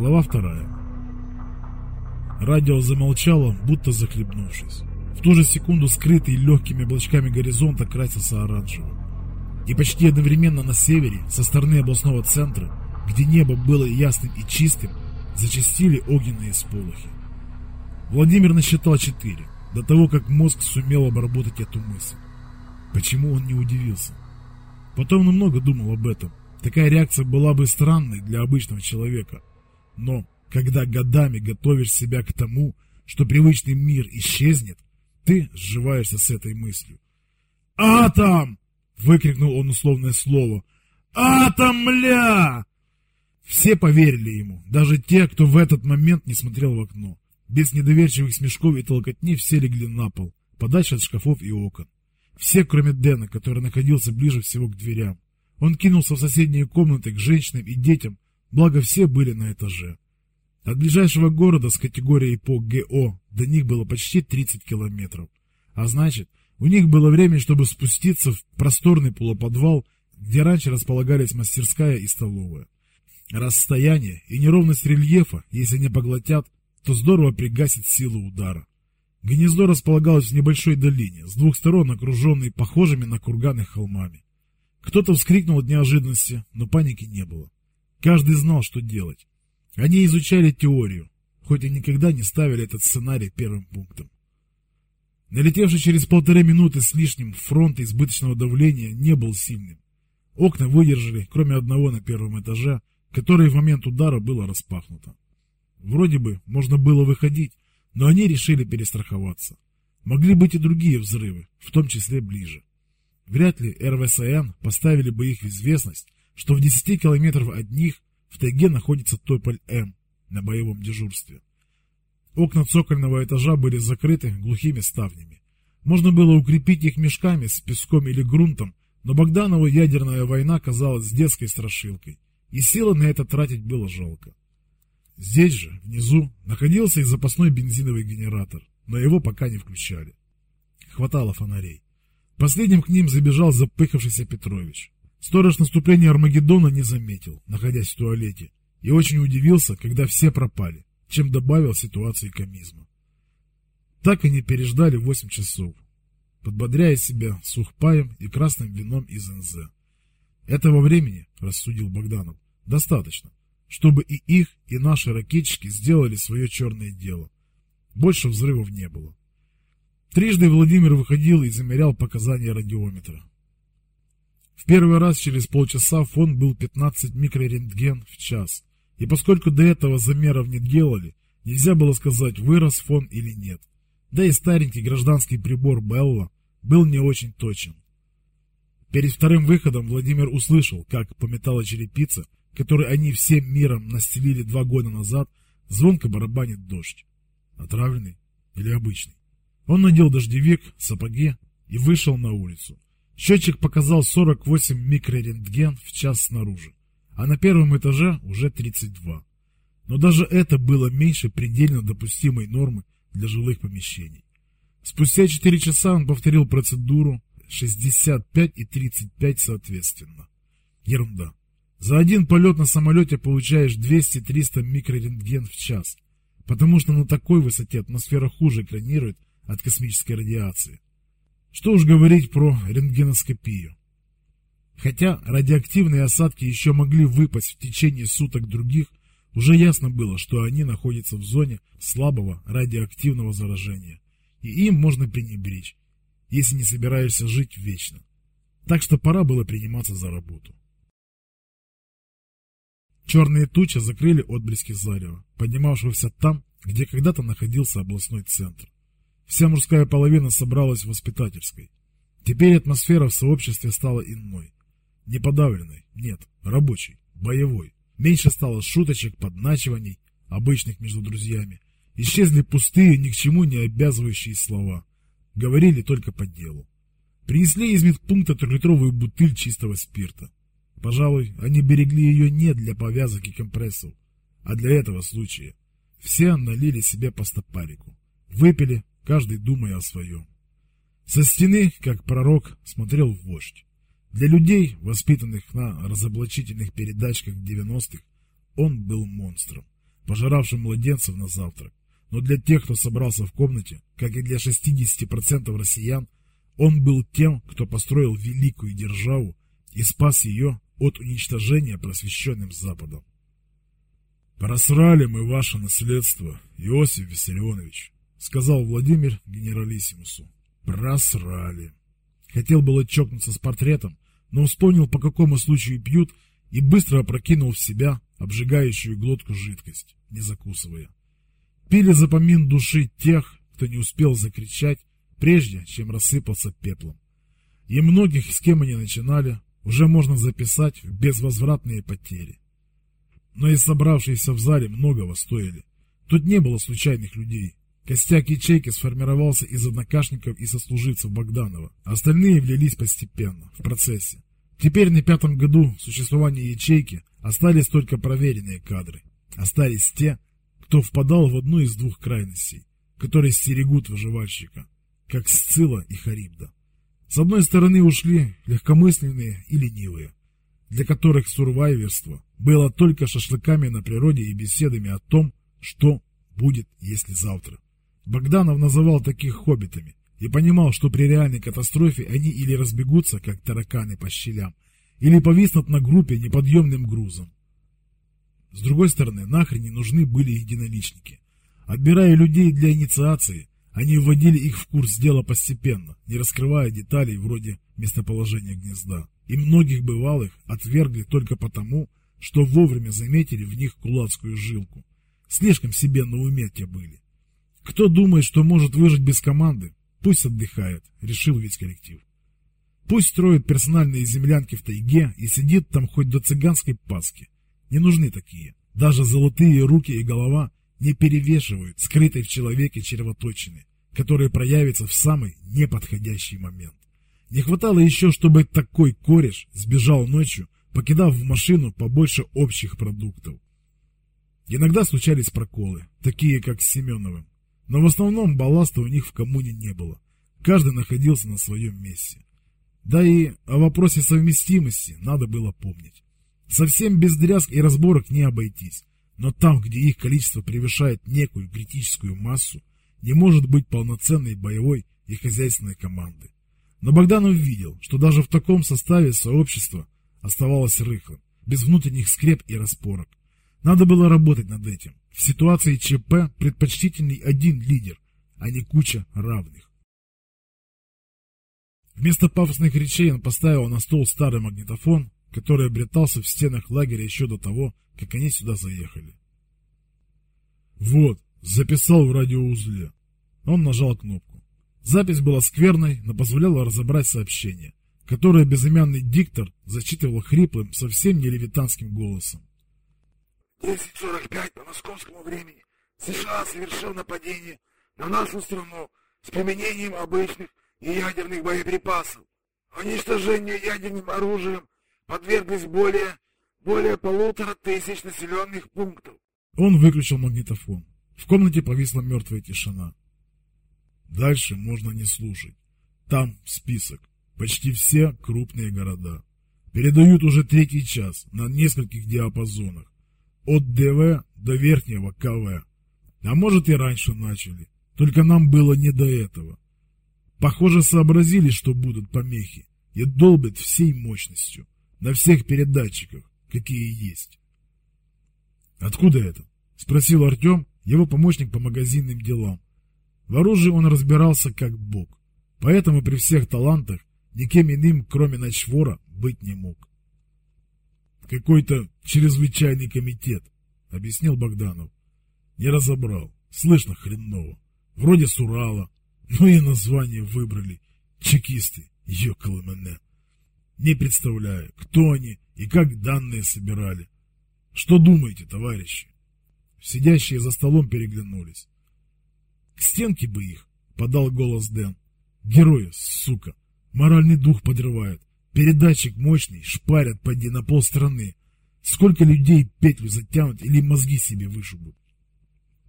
Глава вторая. Радио замолчало, будто захлебнувшись. В ту же секунду скрытый легкими облачками горизонта красился оранжевым. И почти одновременно на севере, со стороны областного центра, где небо было ясным и чистым, зачастили огненные сполохи. Владимир насчитал четыре, до того, как мозг сумел обработать эту мысль. Почему он не удивился? Потом он думал об этом. Такая реакция была бы странной для обычного человека. Но когда годами готовишь себя к тому, что привычный мир исчезнет, ты сживаешься с этой мыслью. «Атом!» — выкрикнул он условное слово. «Атом, мля!» Все поверили ему, даже те, кто в этот момент не смотрел в окно. Без недоверчивых смешков и толкотни все легли на пол, подальше от шкафов и окон. Все, кроме Дэна, который находился ближе всего к дверям. Он кинулся в соседние комнаты к женщинам и детям, благо все были на этаже. От ближайшего города с категорией по ГО до них было почти 30 километров. А значит, у них было время, чтобы спуститься в просторный полуподвал, где раньше располагались мастерская и столовая. Расстояние и неровность рельефа, если не поглотят, то здорово пригасит силу удара. Гнездо располагалось в небольшой долине, с двух сторон окруженной похожими на курганы холмами. Кто-то вскрикнул от неожиданности, но паники не было. Каждый знал, что делать. Они изучали теорию, хоть и никогда не ставили этот сценарий первым пунктом. Налетевший через полторы минуты с лишним фронт избыточного давления не был сильным. Окна выдержали, кроме одного на первом этаже, которое в момент удара было распахнуто. Вроде бы можно было выходить, но они решили перестраховаться. Могли быть и другие взрывы, в том числе ближе. Вряд ли РВСН поставили бы их в известность, что в 10 километров от них в тайге находится Тополь-М на боевом дежурстве. Окна цокольного этажа были закрыты глухими ставнями. Можно было укрепить их мешками с песком или грунтом, но Богданову ядерная война казалась детской страшилкой, и силы на это тратить было жалко. Здесь же, внизу, находился и запасной бензиновый генератор, но его пока не включали. Хватало фонарей. Последним к ним забежал запыхавшийся Петрович. Сторож наступления Армагеддона не заметил, находясь в туалете, и очень удивился, когда все пропали, чем добавил ситуации комизма. Так они переждали восемь часов, подбодряя себя сухпаем и красным вином из НЗ. Этого времени, рассудил Богданов, достаточно, чтобы и их, и наши ракетчики сделали свое черное дело. Больше взрывов не было. Трижды Владимир выходил и замерял показания радиометра. В первый раз через полчаса фон был 15 микрорентген в час, и поскольку до этого замеров не делали, нельзя было сказать, вырос фон или нет. Да и старенький гражданский прибор Белла был не очень точен. Перед вторым выходом Владимир услышал, как по металлочерепице который они всем миром настелили два года назад, звонко барабанит дождь. Отравленный или обычный? Он надел дождевик, сапоги и вышел на улицу. Счетчик показал 48 микрорентген в час снаружи, а на первом этаже уже 32. Но даже это было меньше предельно допустимой нормы для жилых помещений. Спустя 4 часа он повторил процедуру 65 и 35 соответственно. Ерунда. За один полет на самолете получаешь 200-300 микрорентген в час, потому что на такой высоте атмосфера хуже экранирует от космической радиации. Что уж говорить про рентгеноскопию. Хотя радиоактивные осадки еще могли выпасть в течение суток других, уже ясно было, что они находятся в зоне слабого радиоактивного заражения, и им можно пренебречь, если не собираешься жить вечно. Так что пора было приниматься за работу. Черные тучи закрыли отблески зарева, поднимавшегося там, где когда-то находился областной центр. Вся мужская половина собралась в воспитательской. Теперь атмосфера в сообществе стала иной. Не подавленной, нет, рабочей, боевой. Меньше стало шуточек, подначиваний, обычных между друзьями. Исчезли пустые, ни к чему не обязывающие слова. Говорили только по делу. Принесли из медпункта трехлитровую бутыль чистого спирта. Пожалуй, они берегли ее не для повязок и компрессов, а для этого случая. Все налили себе по стопарику. Выпили, каждый думая о своем. Со стены, как пророк, смотрел вождь. Для людей, воспитанных на разоблачительных передачках 90-х, он был монстром. пожиравшим младенцев на завтрак. Но для тех, кто собрался в комнате, как и для 60% россиян, он был тем, кто построил великую державу и спас ее от уничтожения просвещенным Западом. «Просрали мы ваше наследство, Иосиф Виссарионович», — сказал Владимир генералиссимусу. «Просрали». Хотел было чокнуться с портретом, но вспомнил, по какому случаю пьют, и быстро опрокинул в себя обжигающую глотку жидкость, не закусывая. Пили за помин души тех, кто не успел закричать, прежде чем рассыпался пеплом. И многих, с кем они начинали, уже можно записать в безвозвратные потери. Но и собравшиеся в зале многого стоили. Тут не было случайных людей. Костяк ячейки сформировался из однокашников и сослуживцев Богданова. Остальные влились постепенно, в процессе. Теперь на пятом году существования ячейки остались только проверенные кадры. Остались те, кто впадал в одну из двух крайностей, которые стерегут выживальщика, как Сцилла и Харибда. С одной стороны ушли легкомысленные и ленивые, для которых сурвайверство было только шашлыками на природе и беседами о том, что будет, если завтра. Богданов называл таких хоббитами и понимал, что при реальной катастрофе они или разбегутся, как тараканы по щелям, или повиснут на группе неподъемным грузом. С другой стороны, нахрен не нужны были единоличники. Отбирая людей для инициации, они вводили их в курс дела постепенно, не раскрывая деталей вроде местоположения гнезда. И многих бывалых отвергли только потому, что вовремя заметили в них кулацкую жилку. Слишком себе на уме те были. Кто думает, что может выжить без команды, пусть отдыхает, решил весь коллектив. Пусть строит персональные землянки в тайге и сидит там хоть до цыганской паски. Не нужны такие. Даже золотые руки и голова не перевешивают скрытой в человеке червоточины, которая проявится в самый неподходящий момент. Не хватало еще, чтобы такой кореш сбежал ночью, покидав в машину побольше общих продуктов. Иногда случались проколы, такие как с Семеновым, но в основном балласта у них в коммуне не было. Каждый находился на своем месте. Да и о вопросе совместимости надо было помнить. Совсем без дрязг и разборок не обойтись, но там, где их количество превышает некую критическую массу, не может быть полноценной боевой и хозяйственной команды. Но Богданов видел, что даже в таком составе сообщество оставалось рыхлым, без внутренних скреп и распорок. Надо было работать над этим. В ситуации ЧП предпочтительный один лидер, а не куча равных. Вместо пафосных речей он поставил на стол старый магнитофон, который обретался в стенах лагеря еще до того, как они сюда заехали. «Вот, записал в радиоузле». Он нажал кнопку. Запись была скверной, но позволяла разобрать сообщение, которое безымянный диктор зачитывал хриплым, совсем не левитанским голосом. 10.45 по московскому времени США совершил нападение на нашу страну с применением обычных и ядерных боеприпасов. Уничтожению ядерным оружием подверглись более, более полутора тысяч населенных пунктов. Он выключил магнитофон. В комнате повисла мертвая тишина. Дальше можно не слушать. Там список. Почти все крупные города. Передают уже третий час на нескольких диапазонах. От ДВ до верхнего КВ. А может и раньше начали. Только нам было не до этого. Похоже, сообразили, что будут помехи. И долбят всей мощностью. На всех передатчиках, какие есть. Откуда это? Спросил Артем, его помощник по магазинным делам. В оружии он разбирался как бог. Поэтому при всех талантах никем иным, кроме ночвора, быть не мог. Какой-то чрезвычайный комитет, объяснил Богданов. Не разобрал. Слышно хреново. Вроде с Урала. Ну и название выбрали. Чекисты. Ёкало мене. Не представляю, кто они и как данные собирали. Что думаете, товарищи? Сидящие за столом переглянулись. К стенке бы их, подал голос Дэн. Герои, сука, моральный дух подрывают. Передатчик мощный, шпарят поди на полстраны. Сколько людей петлю затянут или мозги себе вышибут?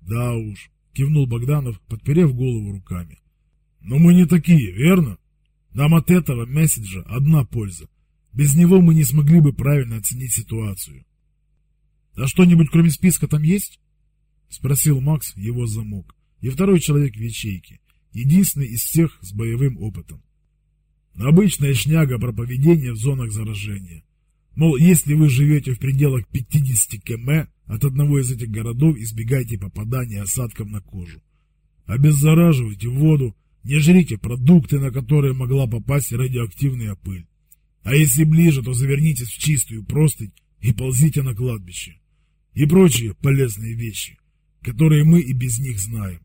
Да уж, кивнул Богданов, подперев голову руками. Но мы не такие, верно? Нам от этого месседжа одна польза. Без него мы не смогли бы правильно оценить ситуацию. А что-нибудь кроме списка там есть? Спросил Макс его замок. И второй человек в ячейке. Единственный из всех с боевым опытом. Обычная шняга про поведение в зонах заражения. Мол, если вы живете в пределах 50 км от одного из этих городов, избегайте попадания осадков на кожу. Обеззараживайте воду, не жрите продукты, на которые могла попасть радиоактивная пыль. А если ближе, то завернитесь в чистую простынь и ползите на кладбище. И прочие полезные вещи, которые мы и без них знаем.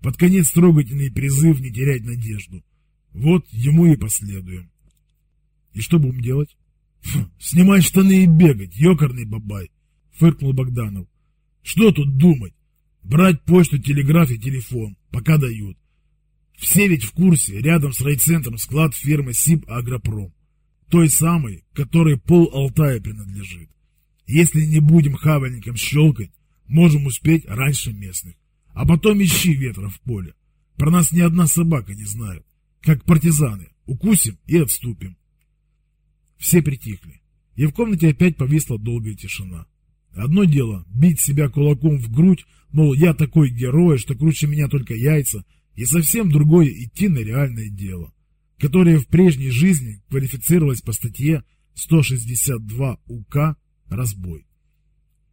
Под конец трогательный призыв не терять надежду. Вот ему и последуем. И что будем делать? Фу, снимать штаны и бегать, ёкарный бабай, фыркнул Богданов. Что тут думать? Брать почту, телеграф и телефон, пока дают. Все ведь в курсе, рядом с райцентром склад фирмы СИП Агропром. Той самой, которой пол Алтая принадлежит. Если не будем хавальником щелкать, можем успеть раньше местных. А потом ищи ветра в поле. Про нас ни одна собака не знает. Как партизаны. Укусим и отступим. Все притихли. И в комнате опять повисла долгая тишина. Одно дело бить себя кулаком в грудь, мол, я такой герой, что круче меня только яйца, и совсем другое идти на реальное дело, которое в прежней жизни квалифицировалось по статье 162 УК «Разбой».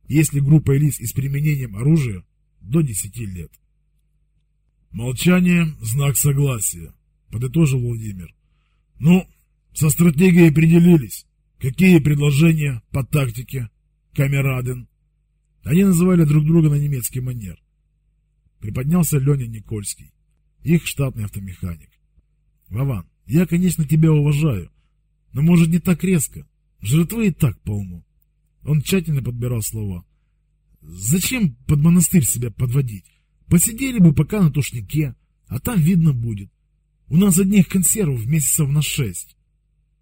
Если группа лиц и с применением оружия до 10 лет. Молчание – знак согласия, подытожил Владимир. Ну, со стратегией определились. Какие предложения по тактике, камераден? Они называли друг друга на немецкий манер. Приподнялся Леня Никольский, их штатный автомеханик. Вован, я, конечно, тебя уважаю, но может не так резко. Жертвы и так полно. Он тщательно подбирал слова. Зачем под монастырь себя подводить? Посидели бы пока на тушнике, а там видно будет. У нас одних консервов месяцев на шесть.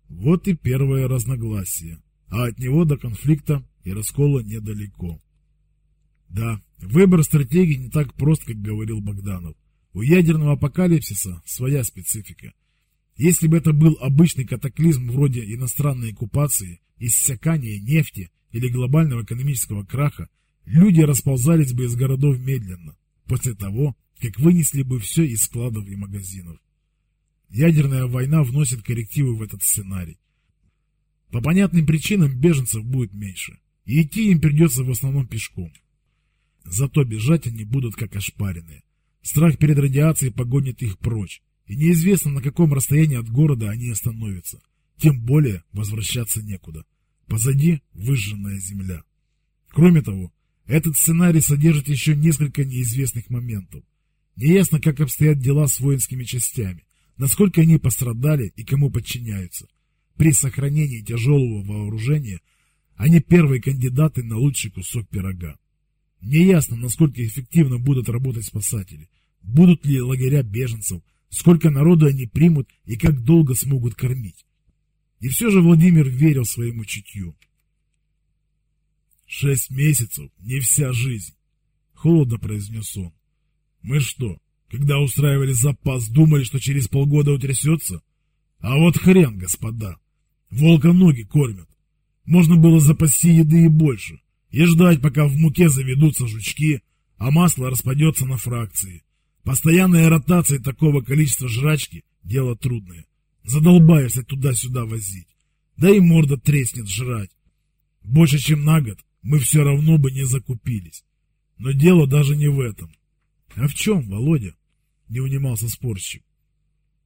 Вот и первое разногласие, а от него до конфликта и раскола недалеко. Да, выбор стратегии не так прост, как говорил Богданов. У ядерного апокалипсиса своя специфика. Если бы это был обычный катаклизм вроде иностранной оккупации, иссякания нефти или глобального экономического краха, люди расползались бы из городов медленно, после того, как вынесли бы все из складов и магазинов. Ядерная война вносит коррективы в этот сценарий. По понятным причинам беженцев будет меньше, и идти им придется в основном пешком. Зато бежать они будут как ошпаренные. Страх перед радиацией погонит их прочь, и неизвестно, на каком расстоянии от города они остановятся. Тем более возвращаться некуда. Позади выжженная земля. Кроме того, этот сценарий содержит еще несколько неизвестных моментов. Неясно, как обстоят дела с воинскими частями, насколько они пострадали и кому подчиняются. При сохранении тяжелого вооружения они первые кандидаты на лучший кусок пирога. Неясно, насколько эффективно будут работать спасатели, будут ли лагеря беженцев, сколько народу они примут и как долго смогут кормить. И все же Владимир верил своему чутью. «Шесть месяцев, не вся жизнь», — холодно произнес он. «Мы что, когда устраивали запас, думали, что через полгода утрясется? А вот хрен, господа, волка ноги кормят. Можно было запасти еды и больше, и ждать, пока в муке заведутся жучки, а масло распадется на фракции. Постоянная ротация такого количества жрачки – дело трудное. Задолбаешься туда-сюда возить. Да и морда треснет жрать. Больше, чем на год, мы все равно бы не закупились. Но дело даже не в этом. А в чем, Володя? Не унимался спорщик.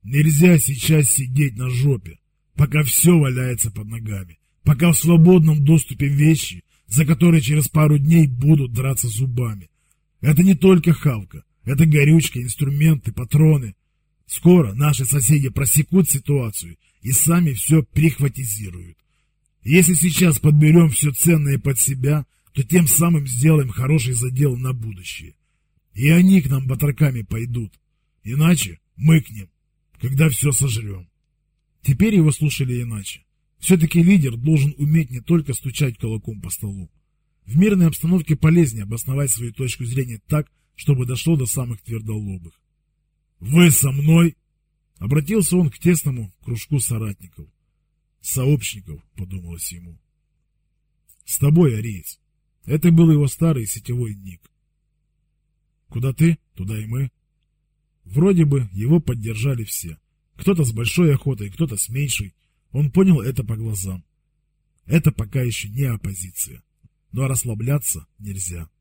Нельзя сейчас сидеть на жопе, пока все валяется под ногами, пока в свободном доступе вещи, за которые через пару дней будут драться зубами. Это не только хавка, это горючка, инструменты, патроны. Скоро наши соседи просекут ситуацию и сами все прихватизируют. Если сейчас подберем все ценное под себя, то тем самым сделаем хороший задел на будущее. И они к нам батраками пойдут. Иначе мы к ним, когда все сожрем. Теперь его слушали иначе. Все-таки лидер должен уметь не только стучать кулаком по столу. В мирной обстановке полезнее обосновать свою точку зрения так, чтобы дошло до самых твердолобых. «Вы со мной?» Обратился он к тесному кружку соратников. «Сообщников», — подумалось ему. «С тобой, Ариец». Это был его старый сетевой ник. Куда ты, туда и мы. Вроде бы его поддержали все. Кто-то с большой охотой, кто-то с меньшей. Он понял это по глазам. Это пока еще не оппозиция. Но расслабляться нельзя.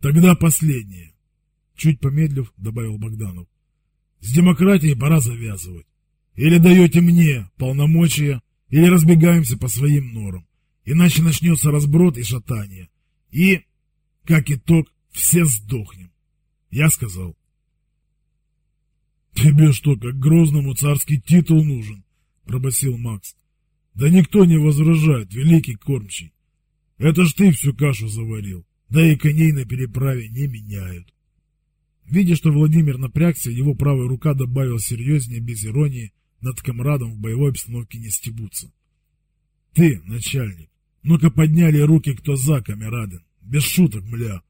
Тогда последнее. Чуть помедлив, добавил Богданов. С демократией пора завязывать. Или даете мне полномочия, или разбегаемся по своим норам. Иначе начнется разброд и шатание. И, как итог, все сдохнем. Я сказал. Тебе что, как грозному царский титул нужен? Пробасил Макс. Да никто не возражает, великий кормчий. Это ж ты всю кашу заварил. Да и коней на переправе не меняют. Видя, что Владимир напрягся, его правая рука добавила серьезнее, без иронии, над комрадом в боевой обстановке не стебутся. Ты, начальник, ну-ка подняли руки, кто за, камерадин. Без шуток, мля.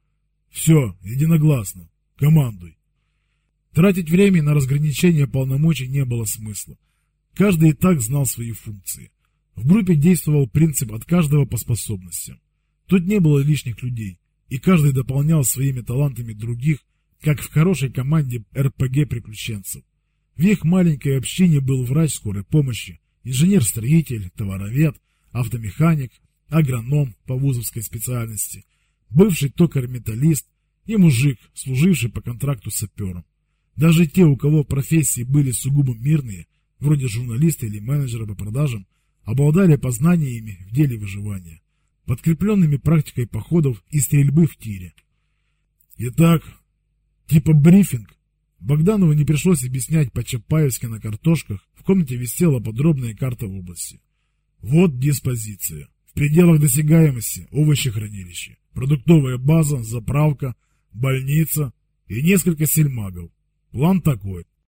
Все, единогласно. Командуй. Тратить время на разграничение полномочий не было смысла. Каждый и так знал свои функции. В группе действовал принцип от каждого по способностям. Тут не было лишних людей, и каждый дополнял своими талантами других, как в хорошей команде РПГ-приключенцев. В их маленькой общине был врач скорой помощи, инженер-строитель, товаровед, автомеханик, агроном по вузовской специальности, бывший токарь-металлист и мужик, служивший по контракту сапером. Даже те, у кого профессии были сугубо мирные, вроде журналиста или менеджера по продажам, обладали познаниями в деле выживания, подкрепленными практикой походов и стрельбы в тире. Итак, типа брифинг. Богданову не пришлось объяснять по-чапаевски на картошках, в комнате висела подробная карта области. Вот диспозиция. В пределах досягаемости овощехранилище, продуктовая база, заправка, больница и несколько сельмагов. План такой.